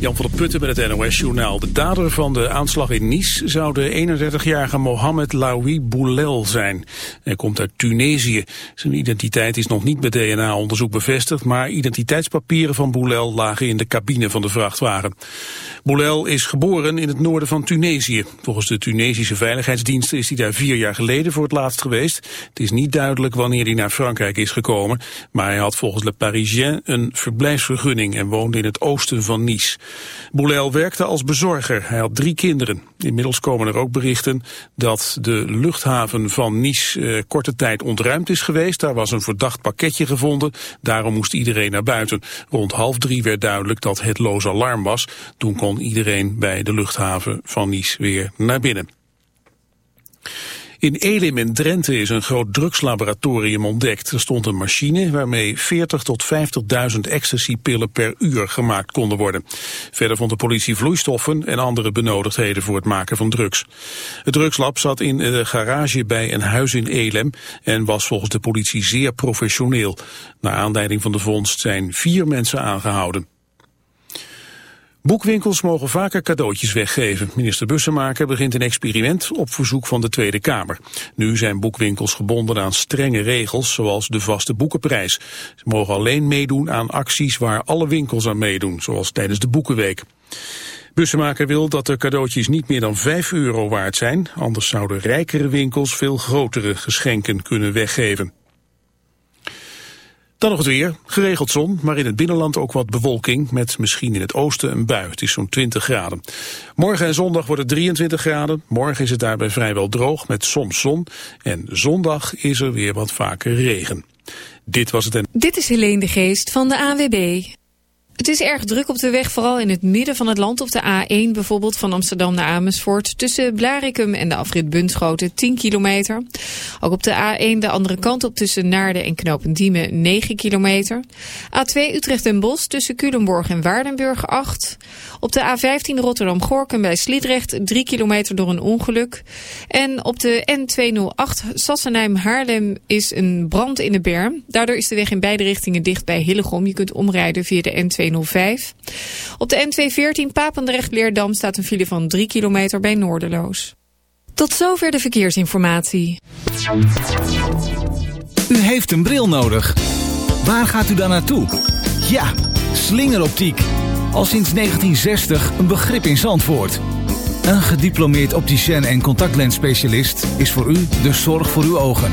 Jan van der Putten met het NOS-journaal. De dader van de aanslag in Nice zou de 31-jarige Mohamed Laoui Boulel zijn. Hij komt uit Tunesië. Zijn identiteit is nog niet bij DNA-onderzoek bevestigd... maar identiteitspapieren van Boulel lagen in de cabine van de vrachtwagen. Boulel is geboren in het noorden van Tunesië. Volgens de Tunesische veiligheidsdiensten is hij daar vier jaar geleden voor het laatst geweest. Het is niet duidelijk wanneer hij naar Frankrijk is gekomen... maar hij had volgens Le Parisien een verblijfsvergunning... en woonde in het oosten van Nice. Boulel werkte als bezorger. Hij had drie kinderen. Inmiddels komen er ook berichten dat de luchthaven van Nice eh, korte tijd ontruimd is geweest. Daar was een verdacht pakketje gevonden. Daarom moest iedereen naar buiten. Rond half drie werd duidelijk dat het loos alarm was. Toen kon iedereen bij de luchthaven van Nice weer naar binnen. In Elim in Drenthe is een groot drugslaboratorium ontdekt. Er stond een machine waarmee 40 tot 50.000 ecstasypillen per uur gemaakt konden worden. Verder vond de politie vloeistoffen en andere benodigdheden voor het maken van drugs. Het drugslab zat in de garage bij een huis in Elim en was volgens de politie zeer professioneel. Naar aanleiding van de vondst zijn vier mensen aangehouden. Boekwinkels mogen vaker cadeautjes weggeven. Minister Bussemaker begint een experiment op verzoek van de Tweede Kamer. Nu zijn boekwinkels gebonden aan strenge regels, zoals de vaste boekenprijs. Ze mogen alleen meedoen aan acties waar alle winkels aan meedoen, zoals tijdens de Boekenweek. Bussemaker wil dat de cadeautjes niet meer dan 5 euro waard zijn, anders zouden rijkere winkels veel grotere geschenken kunnen weggeven. Dan nog het weer. Geregeld zon, maar in het binnenland ook wat bewolking... met misschien in het oosten een bui. Het is zo'n 20 graden. Morgen en zondag wordt het 23 graden. Morgen is het daarbij vrijwel droog met soms zon. En zondag is er weer wat vaker regen. Dit was het en... Dit is Helene de Geest van de AWB. Het is erg druk op de weg, vooral in het midden van het land. Op de A1 bijvoorbeeld van Amsterdam naar Amersfoort. Tussen Blarikum en de afrit Bunschoten 10 kilometer. Ook op de A1 de andere kant op tussen Naarden en Knopendiemen 9 kilometer. A2 Utrecht en Bos tussen Culemborg en Waardenburg 8. Op de A15 Rotterdam-Gorkum bij Sliedrecht 3 kilometer door een ongeluk. En op de N208 Sassenheim-Haarlem is een brand in de berm. Daardoor is de weg in beide richtingen dicht bij Hillegom. Je kunt omrijden via de N2 op de N214 Papendrecht-Leerdam staat een file van 3 kilometer bij Noorderloos. Tot zover de verkeersinformatie. U heeft een bril nodig. Waar gaat u dan naartoe? Ja, slingeroptiek. Al sinds 1960 een begrip in Zandvoort. Een gediplomeerd opticien en contactlensspecialist is voor u de zorg voor uw ogen.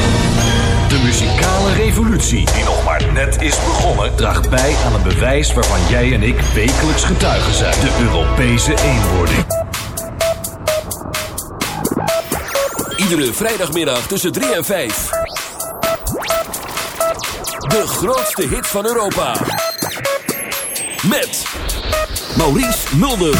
Revolutie, die nog maar net is begonnen, draagt bij aan een bewijs waarvan jij en ik wekelijks getuigen zijn: de Europese eenwording. Iedere vrijdagmiddag tussen 3 en 5. De grootste hit van Europa. Met Maurice Mulder.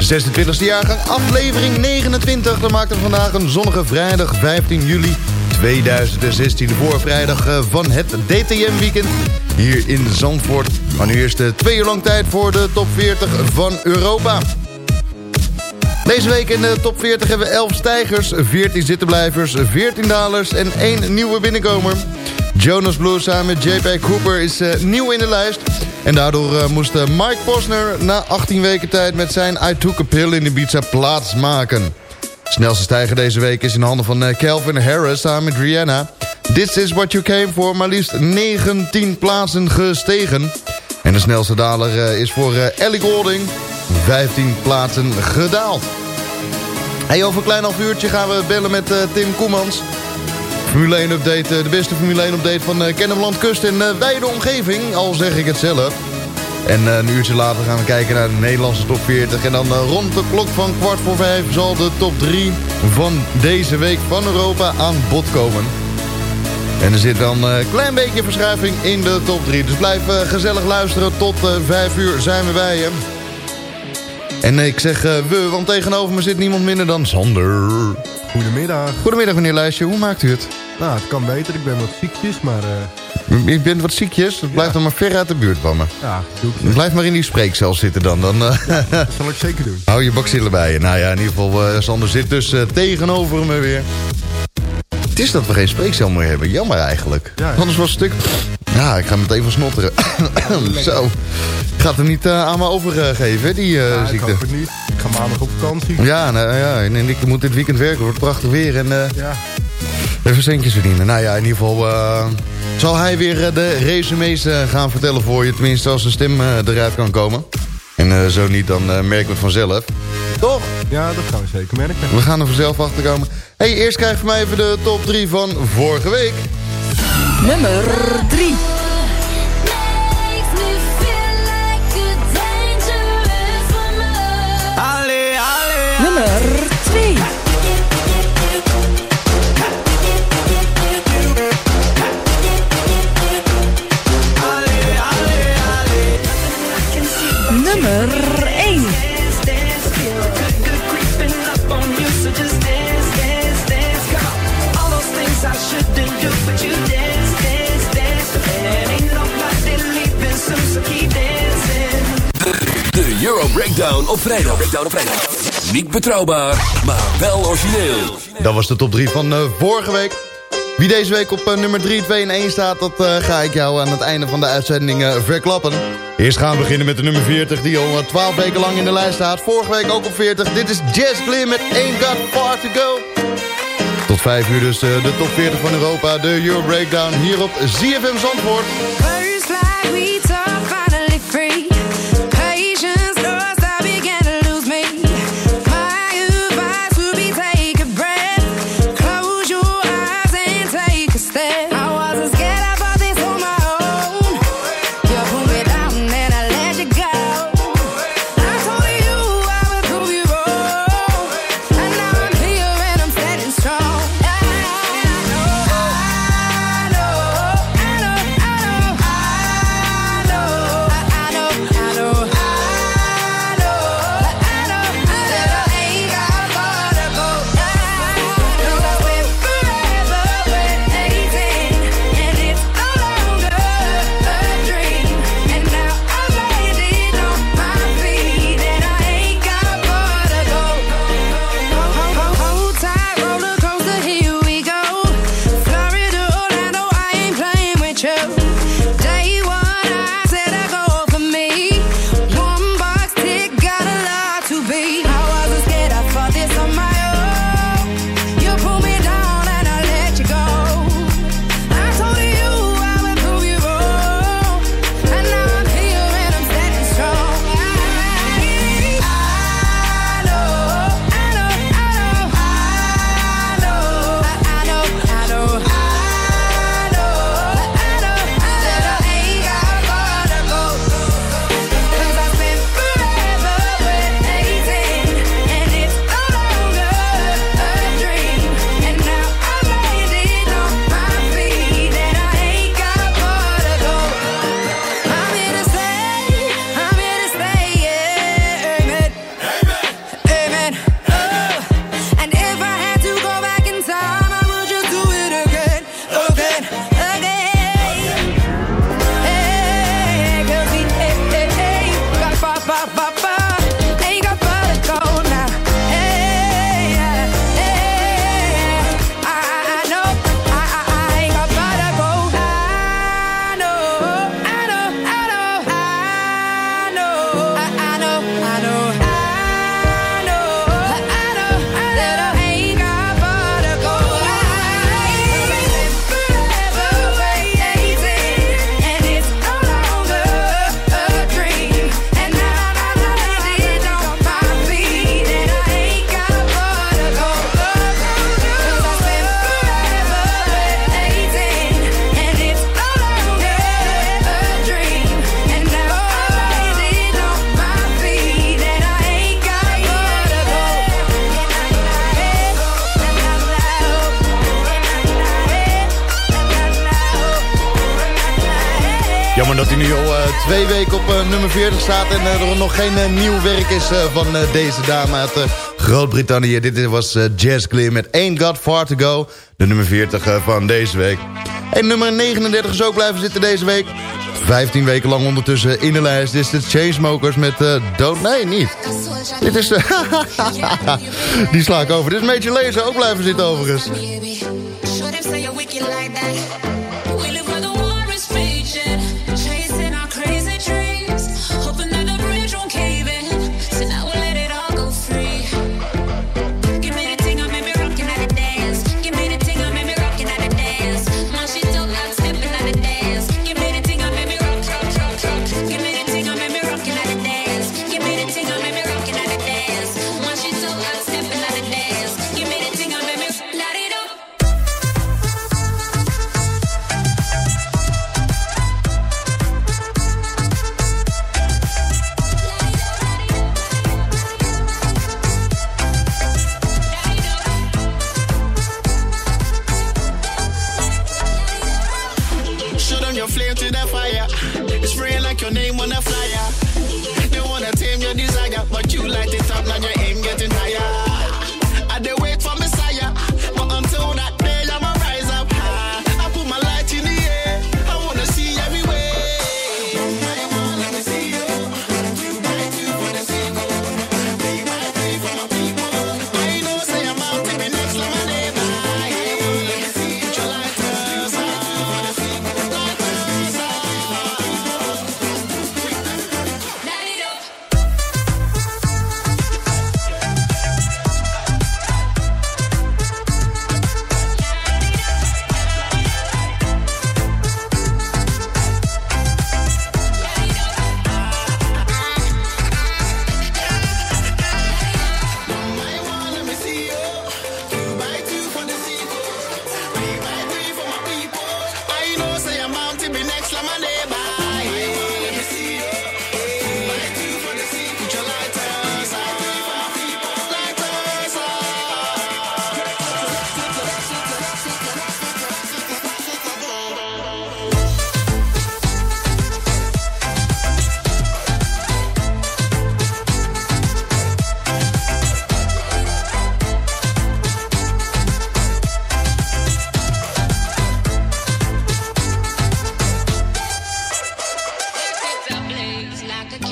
26e jaargang, aflevering 29. Dan maakt er vandaag een zonnige vrijdag 15 juli 2016. De voorvrijdag eh, van het DTM-weekend hier in Zandvoort. Maar nu eerst eh, twee uur lang tijd voor de top 40 van Europa. Deze week in de top 40 hebben we 11 stijgers, 14 zittenblijvers, 14 dalers en 1 nieuwe binnenkomer. Jonas Blue samen met JP Cooper is uh, nieuw in de lijst. En daardoor moest Mike Posner na 18 weken tijd met zijn I Took a Pill in Ibiza plaatsmaken. De snelste stijger deze week is in handen van Calvin Harris samen met Rihanna. This is what you came for, maar liefst 19 plaatsen gestegen. En de snelste daler is voor Ellie Golding, 15 plaatsen gedaald. Hey, over een klein half uurtje gaan we bellen met Tim Koemans. Formule 1 update, de beste Formule 1 update van uh, Kust en uh, wijde omgeving, al zeg ik het zelf. En een uurtje later gaan we kijken naar de Nederlandse top 40. En dan rond de klok van kwart voor vijf zal de top 3 van deze week van Europa aan bod komen. En er zit dan een klein beetje verschuiving in de top 3. Dus blijf gezellig luisteren. Tot 5 uur zijn we bij je. En ik zeg we, want tegenover me zit niemand minder dan Sander. Goedemiddag. Goedemiddag meneer Lijstje, hoe maakt u het? Nou, het kan beter. Ik ben wat ziekjes, maar... Uh... Je bent wat ziekjes? Dat blijft ja. dan maar ver uit de buurt van me. Ja, doe ik. Blijf maar in die spreekcel zitten dan. dan uh... ja, dat zal ik zeker doen. Hou je bakzillen bij je. Nou ja, in ieder geval, Sander zit dus tegenover me weer. Het is dat we geen spreekcel meer hebben. Jammer eigenlijk. Ja, Anders was het stuk... Ja, ik ga meteen van snotteren. Zo. Gaat hem niet uh, aan me overgeven, die uh, ja, ziekte? ik hoop het niet. Ik ga maandag op vakantie. Ja, nou, ja en, en ik moet dit weekend werken. Het wordt prachtig weer. En, uh, ja. Even centjes verdienen. Nou ja, in ieder geval zal hij weer de resumes gaan vertellen voor je. Tenminste, als de stem eruit kan komen. En zo niet, dan merken we het vanzelf. Toch? Ja, dat gaan we zeker merken. We gaan er vanzelf achter komen. hey, eerst krijg je mij even de top 3 van vorige week. Nummer 3. Breakdown op vrijdag. Breakdown op vrijdag. Niet betrouwbaar, maar wel origineel. Dat was de top 3 van uh, vorige week. Wie deze week op uh, nummer 3, 2 en 1 staat... dat uh, ga ik jou aan het einde van de uitzending verklappen. Eerst gaan we beginnen met de nummer 40... die al 12 weken lang in de lijst staat. Vorige week ook op 40. Dit is Jazz Glim met Ain't Got Far To Go. Tot 5 uur dus de top 40 van Europa. De Euro Breakdown hier op ZFM Zandvoort. staat en eh, er nog geen eh, nieuw werk is eh, van deze dame uit Groot-Brittannië. Dit was Jazz Clear met Ain't Got Far To Go, de nummer 40 van deze week. En nummer 39 is ook blijven zitten deze week. 15 weken lang ondertussen in de lijst. Dit is de Chainsmokers met Don't... Nee, niet. Dit is... Die sla ik over. Dit is Major Lazer ook blijven zitten overigens.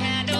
When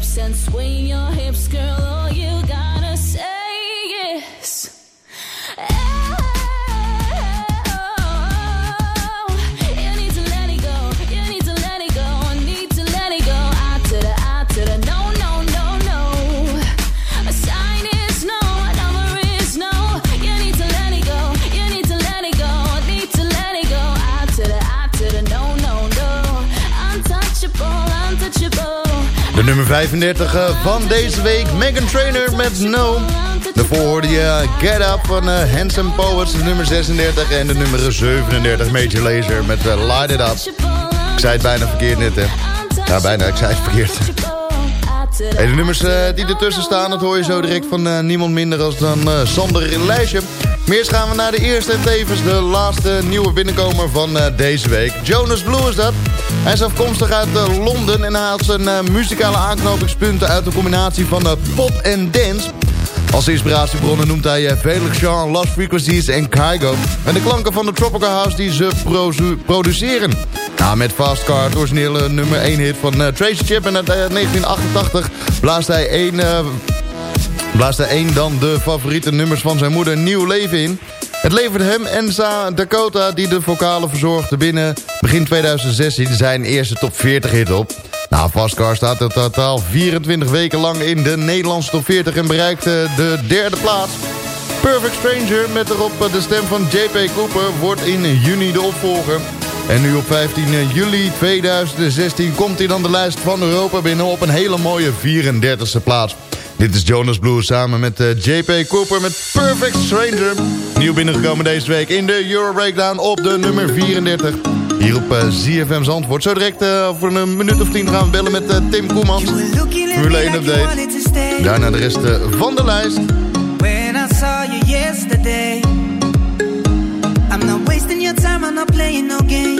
and swing your hips, girl. 35 eh, van deze week. Megan Trainer met No. Daarvoor hoorde je eh, Get Up van eh, Handsome Poets, nummer 36. En de nummer 37, Major Laser met Light It Up. Ik zei het bijna verkeerd net, hè. Ja, bijna, ik zei het verkeerd. De nummers die ertussen staan, dat hoor je zo direct van niemand minder als dan Sander Lijstje. Meer gaan we naar de eerste en tevens de laatste nieuwe binnenkomer van deze week. Jonas Blue is dat. Hij is afkomstig uit eh, Londen en haalt zijn eh, muzikale aanknopingspunten uit de combinatie van uh, pop en dance. Als inspiratiebronnen noemt hij Felix Jean, Lost Frequencies en Kygo. En de klanken van de Tropical House die ze produceren. Nou, met Fast Car, het originele nummer 1 hit van Tracy Chapman uit 1988... blaast hij één... blaast hij dan de favoriete nummers van zijn moeder Nieuw Leven in... Het levert hem en Dakota, die de vocalen verzorgde binnen begin 2016, zijn eerste top 40 hit op. Nou, Fastcar staat in totaal 24 weken lang in de Nederlandse top 40 en bereikt de derde plaats. Perfect Stranger met erop de stem van JP Cooper wordt in juni de opvolger. En nu op 15 juli 2016 komt hij dan de lijst van Europa binnen op een hele mooie 34e plaats. Dit is Jonas Blue samen met eh, JP Cooper met Perfect Stranger. Nieuw binnengekomen deze week in de Euro Breakdown op de nummer 34. Hier op uh, ZFM Zandvoort. Zo direct uh, over een minuut of tien gaan we bellen met Tim Koemans. Formule 1 update. Daarna de rest van de lijst. When I saw you yesterday I'm not wasting your time, I'm not playing no games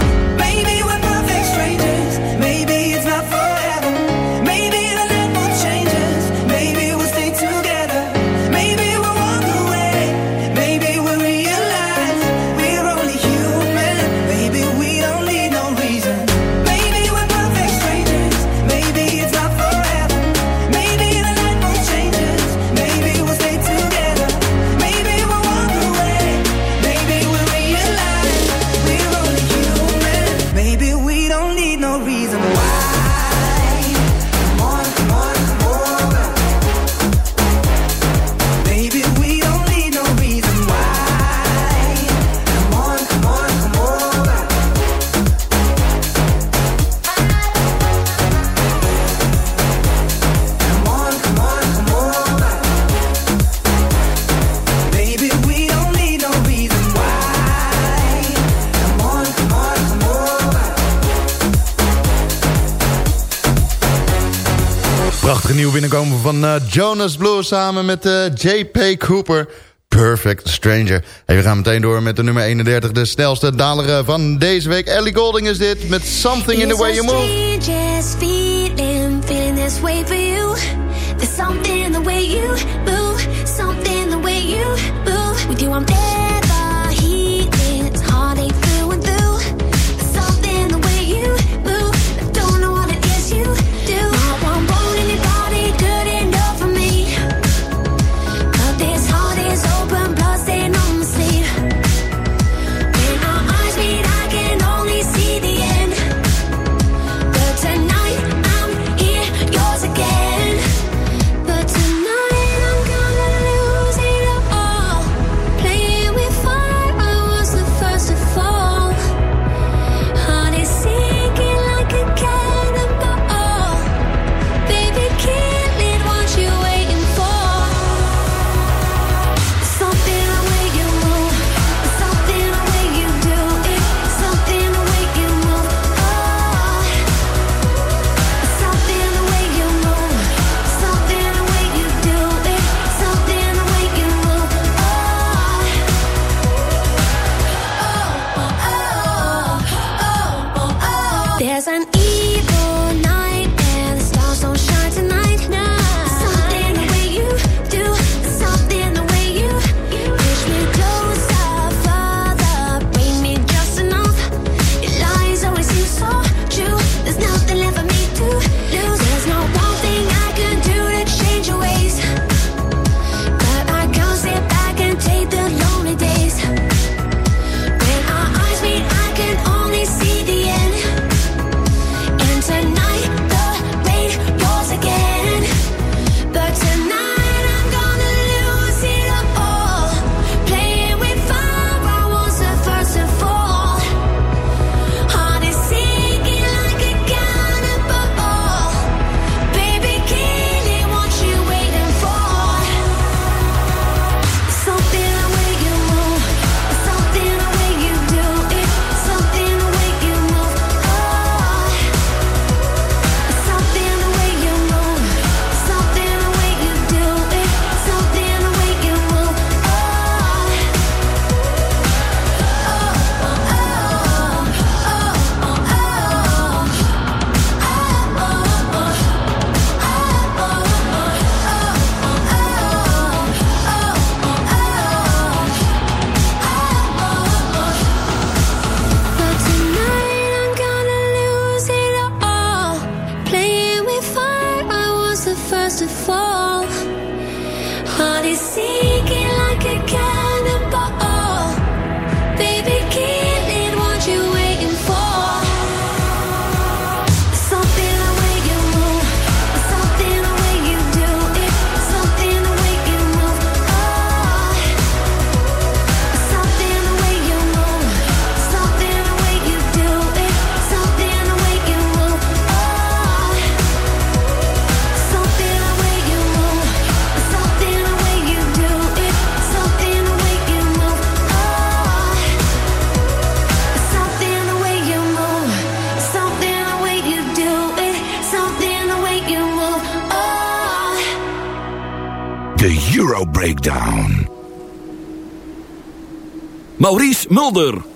Binnenkomen van uh, Jonas Blue samen met eh, J.P. Cooper. Perfect Stranger. Hey, we gaan meteen door met de nummer 31. De snelste daler eh, van deze week. Ellie Golding is dit met Something in the Way You Move. something in the way you. Something in the way you. With you I'm there. Euro Breakdown. Maurice Mulder.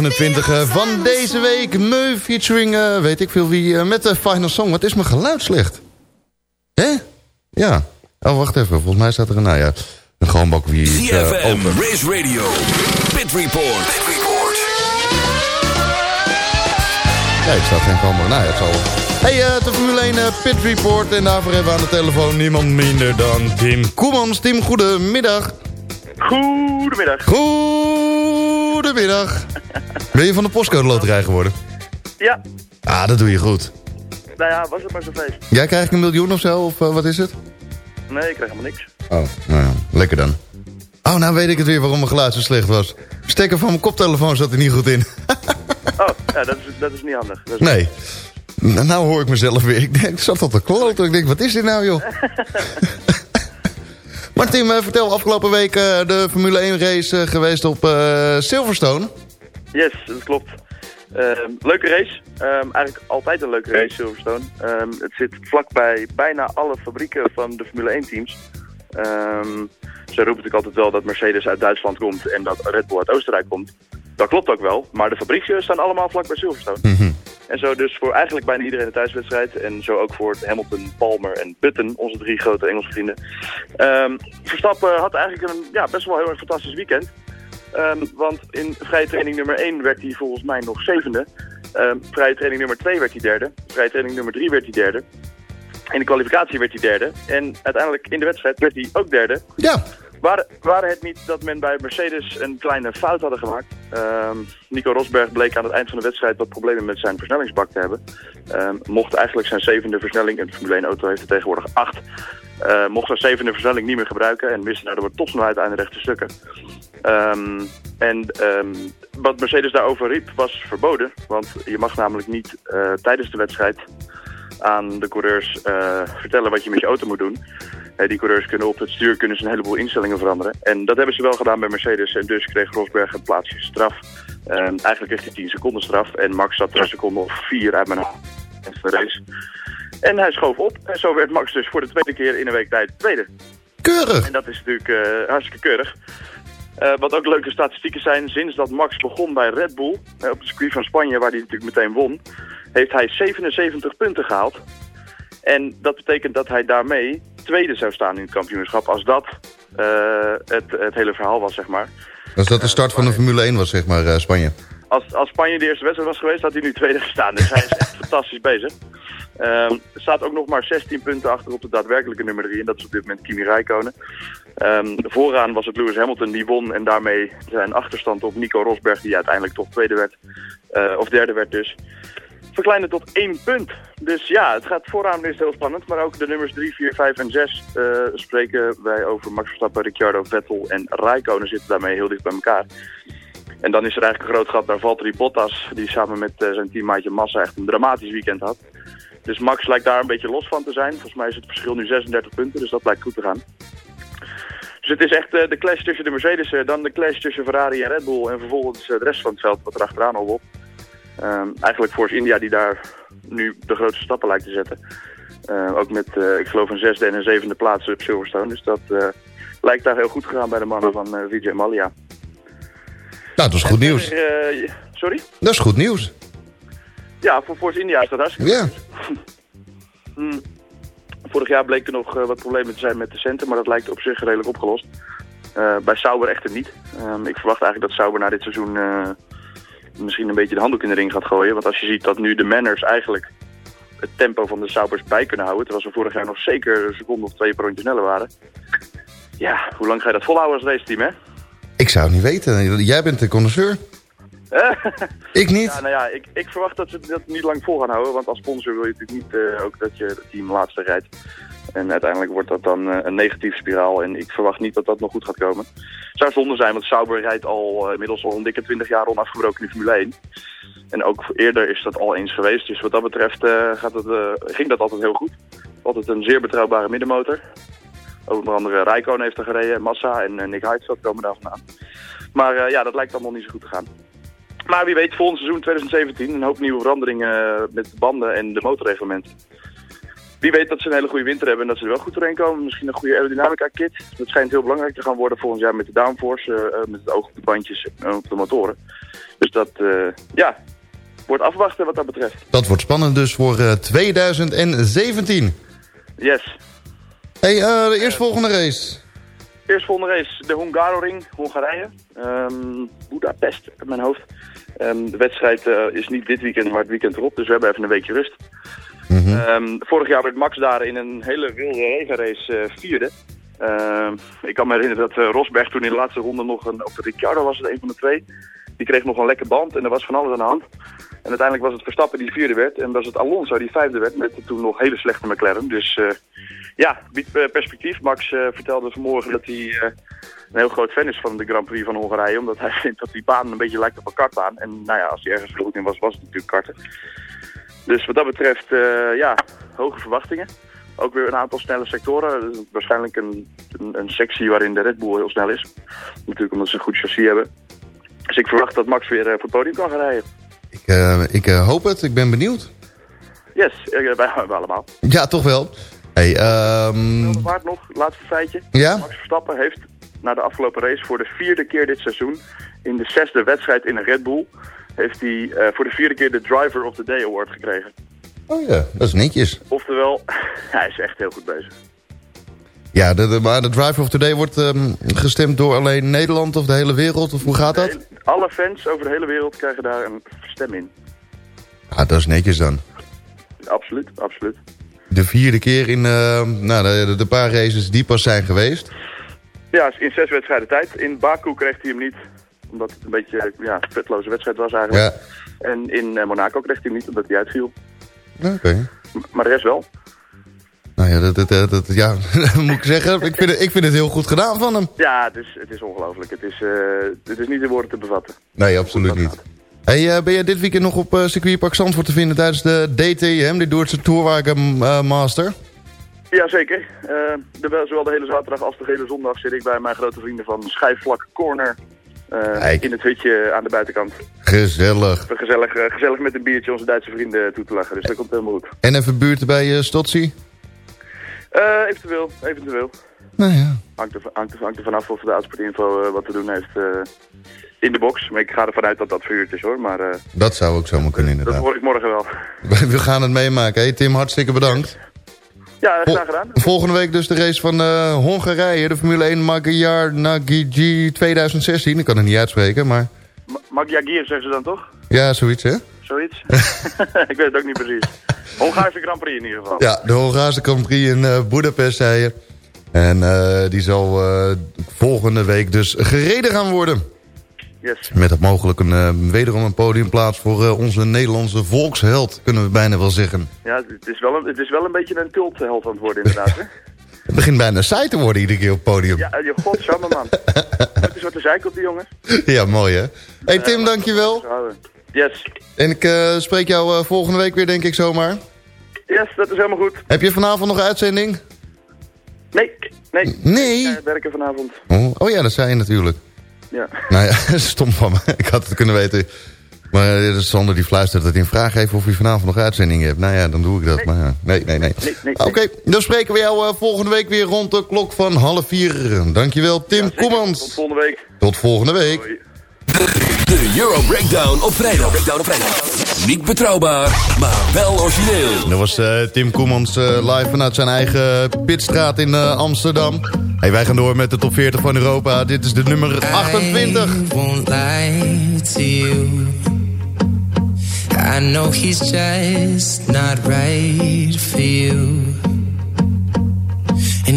29 van deze week. Meu featuring, eh, weet ik veel wie, eh, met de Final Song. Wat is mijn geluid slecht? Hè? Ja. Oh, wacht even. Volgens mij staat er een, nou ja, een gewoon wie CFM. Eh, Race Radio, Pit Report. Pit Report. Ja, ik staat geen gewoon Nou ja, het zal Hey, de Formule 1 Pit Report. En daarvoor hebben we aan de telefoon niemand minder dan Tim Koemans. Tim, goedemiddag. Goedemiddag. Goedemiddag. Goedemiddag. Ben je van de postcode loterij geworden? Ja. Ah, dat doe je goed. Nou ja, was het maar zo feest. Jij krijgt een miljoen of zo, of eh, wat is het? Nee, ik krijg helemaal niks. Oh, nou ja, lekker dan. Oh, nou weet ik het weer waarom mijn geluid zo slecht was. Stekker van mijn koptelefoon zat er niet goed in. oh, ja, dat is, dat is niet handig. Nee. Nou, hoor ik mezelf weer. Ik, denk, zat al te kloten. Ik denk, wat is dit nou, joh? Martin, vertel, afgelopen week eh, de Formule 1 race eh, geweest op eh, Silverstone. Yes, dat klopt. Ehm, leuke race. Ehm, eigenlijk altijd een leuke race, Silverstone. Ehm, het zit vlakbij bijna alle fabrieken van de Formule 1 teams. Ehm ze roepen natuurlijk altijd wel dat Mercedes uit Duitsland komt en dat Red Bull uit Oostenrijk komt. Dat klopt ook wel, maar de fabrieken staan allemaal vlak bij Silverstone. En zo dus voor eigenlijk bijna iedereen de thuiswedstrijd. En zo ook voor Hamilton, Palmer en Button, onze drie grote Engelse vrienden. Ehm, Verstappen had eigenlijk een ja, best wel heel erg fantastisch weekend. Ehm, want in vrije training nummer 1 werd hij volgens mij nog zevende. Ehm, vrije training nummer 2 werd hij derde. Vrije training nummer 3 werd hij derde. In de kwalificatie werd hij derde. En uiteindelijk in de wedstrijd werd hij ook derde. Ja. Waren, waren het niet dat men bij Mercedes een kleine fout hadden gemaakt? Ehm, Nico Rosberg bleek aan het eind van de wedstrijd wat problemen met zijn versnellingsbak te hebben. Ehm, mocht eigenlijk zijn zevende versnelling, en de Formule 1 auto heeft er tegenwoordig acht, eh, mocht zijn zevende versnelling niet meer gebruiken en miste daardoor topsnelheid aan de rechte stukken. Ehm, en wat Mercedes daarover riep was verboden, want je mag namelijk niet eh, tijdens de wedstrijd aan de coureurs eh, vertellen wat je met je auto moet doen. Die coureurs kunnen op het stuur kunnen ze een heleboel instellingen veranderen. En dat hebben ze wel gedaan bij Mercedes. En dus kreeg Rosberg een plaatsje straf. Eh, eigenlijk kreeg hij 10 seconden straf. En Max zat er een seconde of 4 uit mijn hand in de race. En hij schoof op. En zo werd Max dus voor de tweede keer in een week tijd tweede. Keurig! En dat is natuurlijk eh, hartstikke keurig. Eh, wat ook leuke statistieken zijn, sinds dat Max begon bij Red Bull, op het circuit van Spanje, waar hij natuurlijk meteen won, heeft hij 77 punten gehaald. En dat betekent dat hij daarmee tweede zou staan in het kampioenschap, als dat eh, het, het hele verhaal was, zeg maar. Als dat de start van de Formule 1 was, zeg maar, eh, Spanje. Als, als Spanje de eerste wedstrijd was geweest, had hij nu tweede gestaan. Dus hij is echt fantastisch bezig. Er staat ook nog maar 16 punten achter op de daadwerkelijke nummer 3. En dat is op dit moment Kimi Räikkönen. Ehm, vooraan was het Lewis Hamilton die won. En daarmee zijn achterstand op Nico Rosberg, die uiteindelijk toch tweede werd. eh, of derde werd dus. Verkleinde tot één punt. Dus ja, het gaat vooraan is heel spannend. Maar ook de nummers 3, 4, 5 en 6 eh, spreken wij over Max Verstappen, Ricciardo, Vettel en Räikkönen zitten daarmee heel dicht bij elkaar. En dan is er eigenlijk een groot gat naar Valtteri Bottas, die samen met eh, zijn teammaatje Massa echt een dramatisch weekend had. Dus Max lijkt daar een beetje los van te zijn. Volgens mij is het verschil nu 36 punten, dus dat blijkt goed te gaan. Dus het is echt eh, de clash tussen de Mercedes, dan de clash tussen Ferrari en Red Bull en vervolgens de rest van het veld wat er achteraan al op. Ehm, eigenlijk Force India die daar nu de grootste stappen lijkt te zetten. Eh, ook met, eh, ik geloof, een zesde en een zevende plaats op Silverstone. Dus dat eh, lijkt daar heel goed gegaan bij de mannen van eh Vijay Malia. Nou, dat is goed nieuws. Sorry? Dat is goed nieuws. Ja, voor Force India is dat hartstikke Ja. Hmm. Vorig jaar bleek er nog wat problemen te zijn met de centen, maar dat lijkt op zich redelijk opgelost. Bij Sauber echter niet. Ehm, ik verwacht eigenlijk dat Sauber na dit seizoen misschien een beetje de handdoek in de ring gaat gooien. Want als je ziet dat nu de Manners eigenlijk het tempo van de Saubers bij kunnen houden, terwijl ze vorig jaar nog zeker een seconde of twee per rondje sneller waren. Ja, hoe lang ga je dat volhouden als raceteam, hè? Ik zou het niet weten. Jij bent de connoisseur. Ik niet. Ja, nou ja, ik, ik verwacht dat ze dat niet lang vol gaan houden. Want als sponsor wil je natuurlijk niet eh, ook dat je het team laatste rijdt. En uiteindelijk wordt dat dan eh, een negatieve spiraal. En ik verwacht niet dat dat nog goed gaat komen. Zou zonde zijn, want Sauber rijdt al eh, inmiddels al een dikke 20 jaar onafgebroken in Formule 1. En ook eerder is dat al eens geweest. Dus wat dat betreft eh, gaat het, ging dat altijd heel goed. Altijd een zeer betrouwbare middenmotor. Onder andere Rijkoon heeft er gereden, Massa en Nick Heidfeld komen daar vandaan. Maar ja, dat lijkt allemaal niet zo goed te gaan. Maar wie weet, volgend seizoen 2017 een hoop nieuwe veranderingen met de banden en de motorreglementen. Wie weet dat ze een hele goede winter hebben en dat ze er wel goed doorheen komen. Misschien een goede aerodynamica kit. Dat schijnt heel belangrijk te gaan worden volgend jaar met de downforce, eh, eh, met het oog op de bandjes en op de motoren. Dus dat, eh, ja, wordt afwachten wat dat betreft. Dat wordt spannend dus voor eh, 2017. Yes. Hey, de eerstvolgende race. Eerstvolgende race, de Hungaroring, Hongarije. Ehm Budapest, uit mijn hoofd. Ehm, de wedstrijd is niet dit weekend, maar het weekend erop. Dus we hebben even een weekje rust. Ehm, vorig jaar werd Max daar in een hele wilde regenrace eh, vierde. Ehm, ik kan me herinneren dat eh, Rosberg toen in de laatste ronde nog een... Of Ricciardo was het, een van de twee. Die kreeg nog een lekke band en er was van alles aan de hand. En uiteindelijk was het Verstappen die vierde werd. En was het Alonso die vijfde werd met toen nog hele slechte McLaren. Dus eh, ja, biedt perspectief. Max vertelde vanmorgen dat hij een heel groot fan is van de Grand Prix van Hongarije. Omdat hij vindt dat die baan een beetje lijkt op een kartbaan. En nou ja, als hij ergens goed in was, was het natuurlijk karten. Dus wat dat betreft, eh, ja, hoge verwachtingen. Ook weer een aantal snelle sectoren. Waarschijnlijk een, een, een sectie waarin de Red Bull heel snel is. Natuurlijk omdat ze een goed chassis hebben. Dus ik verwacht dat Max weer eh, voor het podium kan gaan rijden. Ik, eh, ik hoop het, ik ben benieuwd. Yes, wij, wij allemaal. Ja, toch wel. Hey, ehm, Waard nog, laatste feitje. Ja? Max Verstappen heeft na de afgelopen race voor de vierde keer dit seizoen... in de zesde wedstrijd in een Red Bull... heeft hij eh, voor de vierde keer de Driver of the Day Award gekregen. oh ja, dat is netjes. Oftewel, hij is echt heel goed bezig. Ja, de, de- maar de Driver of Today wordt ehm, gestemd door alleen Nederland of de hele wereld? Of hoe gaat dat? Alle fans over de hele wereld krijgen daar een stem in. Ah, dat is netjes dan. Absoluut, absoluut. De vierde keer in ehm, nou, de, de, de paar races die pas zijn geweest. Ja, in zes wedstrijden tijd. In Baku kreeg hij hem niet, omdat het een beetje ja, een vetloze wedstrijd was eigenlijk. Ja. En in eh, Monaco kreeg hij hem niet, omdat hij uitviel. Oké. Maar de rest wel. Nou ja, dat, dat, ja, moet ik zeggen. Ik vind, het, ik vind het heel goed gedaan van hem. Ja, het is, het is ongelooflijk. Het is, eh, het is niet in woorden te bevatten. Nee, absoluut niet. Hey, eh, ben jij dit weekend nog op eh circuitpark Zandvoort te vinden tijdens de DTM, de Doortse Tourwagen Master? Jazeker. De, zowel de hele zaterdag als de hele zondag zit ik bij mijn grote vrienden van Schijfvlak Corner. Eh, in het hutje aan de buitenkant. Gezellig. Gezellig, eh, gezellig met een biertje onze Duitse vrienden toe te lachen. Dus dat komt helemaal goed. En even buurten bij uh, Stotsi? Eh, eventueel, eventueel. Nou ja. Hangt er, hangt, er, hangt er vanaf of de Oudsportinfo eh wat te doen heeft in de box. Maar ik ga ervan uit dat dat verhuurd is hoor. Maar Dat zou ook zomaar kunnen dat inderdaad. hoor ik morgen wel. We gaan het meemaken. Hey, Tim, hartstikke bedankt. Ja, graag gedaan. Volgende week dus de race van eh, Hongarije. De Formule 1 Magyar Nagy 2016. Ik kan het niet uitspreken, maar... Ma- Magyagir zeggen ze dan toch? Ja, zoiets hè? Zoiets? ik weet het ook niet precies. Hongaarse Grand Prix in ieder geval. Ja, de Hongaarse Grand Prix in eh Budapest, zei je. En eh, die zal volgende week dus gereden gaan worden. Yes. Met het mogelijk een, eh, wederom een podiumplaats voor eh, onze Nederlandse volksheld, kunnen we bijna wel zeggen. Ja, het is wel een, het is wel een beetje een cultheld aan het worden inderdaad. Hè? Het begint bijna saai te worden iedere keer op het podium. Ja, eh, je godsamme man. Het is wat te zeiken op die jongens. Ja, mooi hè. Hey Tim, dankjewel. Yes. En ik spreek jou volgende week weer, denk ik zomaar. Yes, dat is helemaal goed. Heb je vanavond nog uitzending? Nee, nee. Nee? Ik werken vanavond. Oh, oh ja, dat zei je natuurlijk. Ja. Nou ja, stom van me. Ik had het kunnen weten. Maar eh, Sander die fluistert dat hij een vraag heeft of je vanavond nog uitzending hebt. Nou ja, dan doe ik dat. Maar ja, nee, nee, nee. Oké, dan spreken we jou eh, volgende week weer rond de klok van half vier. Dankjewel, Tim Koemans. Tot volgende week. Tot volgende week. De Euro Breakdown op vrijdag. Breakdown op vrijdag. Niet betrouwbaar, maar wel origineel. Dat was eh, Tim Koemans eh, live vanuit zijn eigen pitstraat in eh, Amsterdam. Hey, wij gaan door met de top 40 van Europa. Dit is de nummer 28. I won't lie to you. I know he's just not right for you.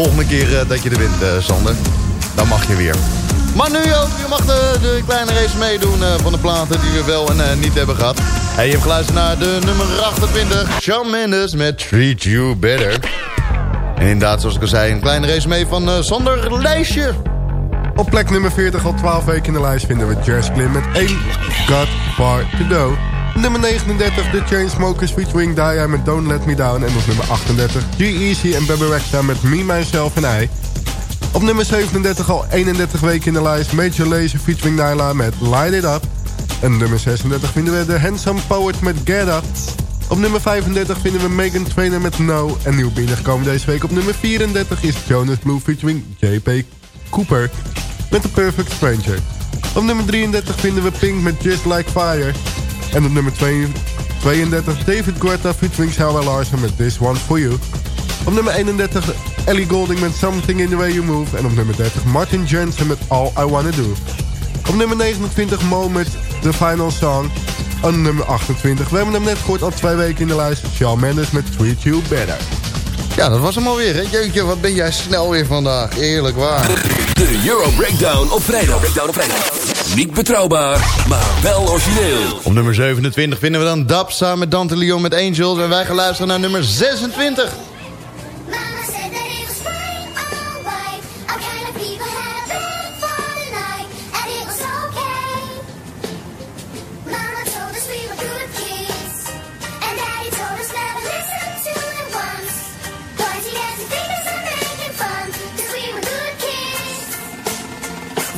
Volgende keer eh, dat je er wint, eh, Sander. Dan mag je weer. Maar nu ook, je mag de, de kleine race meedoen eh, van de platen die we wel en niet hebben gehad. Hey, je hebt geluisterd naar de nummer 28, Shawn Mendes met Treat You Better. En inderdaad, zoals ik al zei, een kleine race mee van Sander Lijstje. Op plek nummer 40, al 12 weken in de lijst, vinden we Jazz Klim met 1 Got Far To Go. Nummer 39, The Chainsmokers featuring Daya met Don't Let Me Down. En op nummer 38, G-Eazy en Baby Rexha met Me, Myself en I. Op nummer 37, al 31 weken in de lijst, Major Lazer featuring Nyla met Light It Up. En nummer 36 vinden we The Handsome Poet met Get Up. Op nummer 35 vinden we Megan Trainor met No. En nieuw binnengekomen deze week op nummer 34 is Jonas Blue featuring JP Cooper met The Perfect Stranger. Op nummer 33 vinden we Pink met Just Like Fire. En op nummer 2 32 David Guetta featuring Sarah Larson met This One For You. Op nummer 31 Ellie Golding met Something In The Way You Move. En op nummer 30 Martin Jensen met All I Wanna Do. Op nummer 29 Mo met The Final Song. En nummer 28, we hebben hem net gehoord al twee weken in de lijst. Shawn Mendes met Treat You Better. Ja, dat was hem alweer, hè? Jeetje, wat ben jij snel weer vandaag. Eerlijk waar. De Euro Breakdown op vrijdag. Breakdown op vrijdag. Niet betrouwbaar, maar wel origineel. Op nummer 27 vinden we dan Dab samen met Dante Leon met Angels. En wij gaan luisteren naar nummer 26.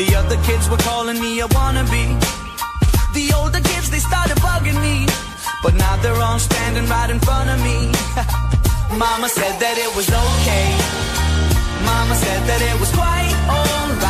The other kids were calling me a wannabe. The older kids, they started bugging me. But now they're all standing right in front of me. Mama said that it was okay. Mama said that it was quite alright.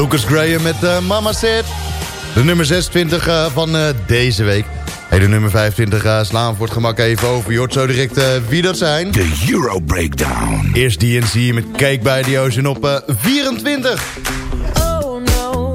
Lucas Graham met uh, Mama Said. De nummer 26 uh, eh, van uh, deze week. Hey, de nummer 25 slaan voor het gemak even over. Je zo direct wie dat zijn. De Euro Breakdown. Eerst DNC met Cake bij de Ocean op 24. Oh no.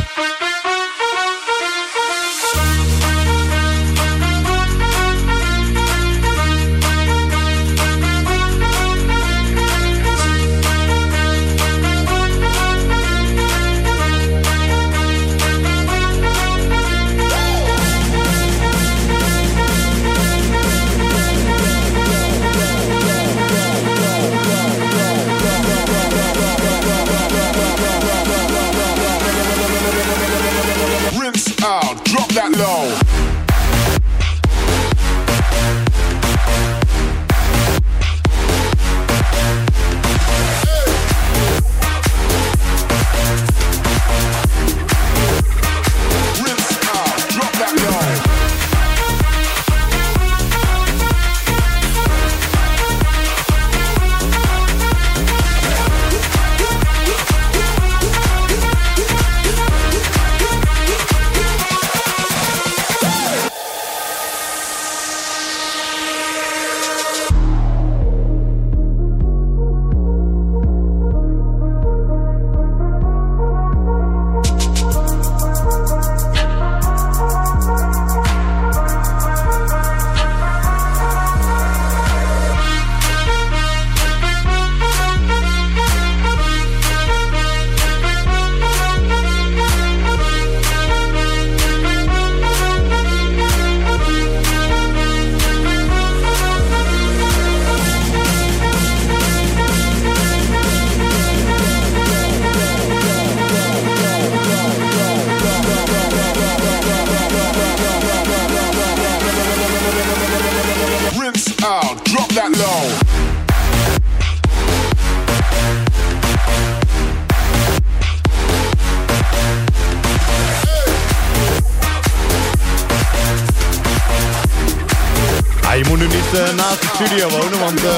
Eh, naast de studio wonen, want eh,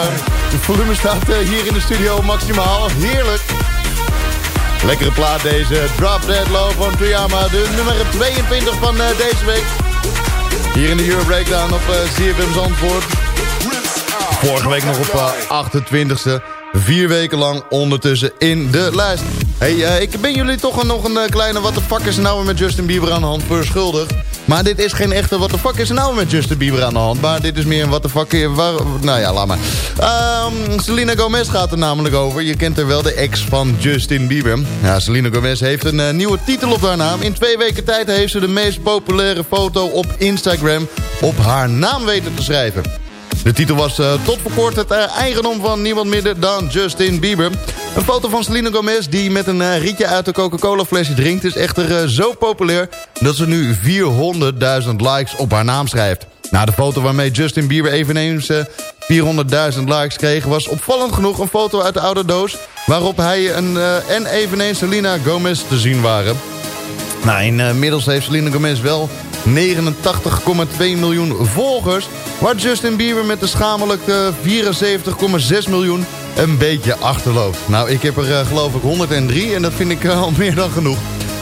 het volume staat eh, hier in de studio maximaal. Heerlijk. Lekkere plaat deze. Drop Dead Low van Tuyama. De nummer 22 van deze week. Hier in de Euro Breakdown op uh, CFM Zandvoort. Vorige week nog op uh, 28e. Vier weken lang ondertussen in de lijst. Hey, uh, ik ben jullie toch nog een uh, kleine what the fuck is nou met Justin Bieber aan de hand verschuldigd. Maar dit is geen echte what the fuck is er nou met Justin Bieber aan de hand. Maar dit is meer een what the fuck... Waar, nou ja, laat maar. Um, Selena Gomez gaat er namelijk over. Je kent er wel, de ex van Justin Bieber. Ja, Selena Gomez heeft een uh, nieuwe titel op haar naam. In twee weken tijd heeft ze de meest populaire foto op Instagram op haar naam weten te schrijven. De titel was uh, tot voor kort het uh, eigendom van niemand minder dan Justin Bieber. Een foto van Selena Gomez die met een uh, rietje uit de Coca-Cola flesje drinkt... is echter zo populair dat ze nu 400.000 likes op haar naam schrijft. Nou, de foto waarmee Justin Bieber eveneens 400.000 likes kreeg... was opvallend genoeg een foto uit de oude doos... waarop hij een, en eveneens Selena Gomez te zien waren. Nou, inmiddels heeft Selena Gomez wel 89,2 miljoen volgers... waar Justin Bieber met de schamelijke 74,6 miljoen een beetje achterloopt. Nou, ik heb er uh, geloof ik 103 en dat vind ik uh, al meer dan genoeg.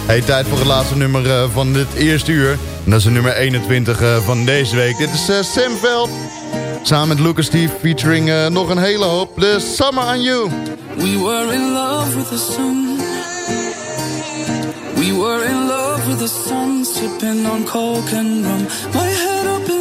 Hey, tijd voor het laatste nummer uh, van dit eerste uur. Dat is de nummer 21 van deze week. Dit is Sam Veld. Samen met Lucas Steve featuring nog een hele hoop. The Summer on You. We were in love with the sun. We were in love with the sun, sipping on coke and rum. My head up in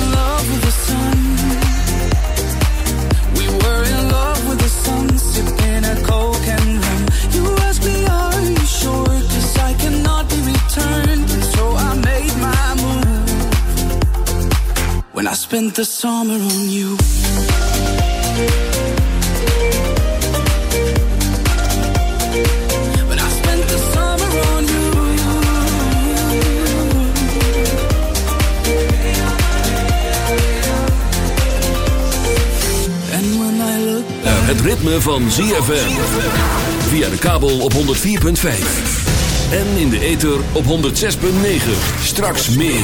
spent the summer on you. When I spent the summer on you. And when I look back. Het ritme van ZFM. Via de kabel op 104.5. En in de ether op 106.9. Straks meer.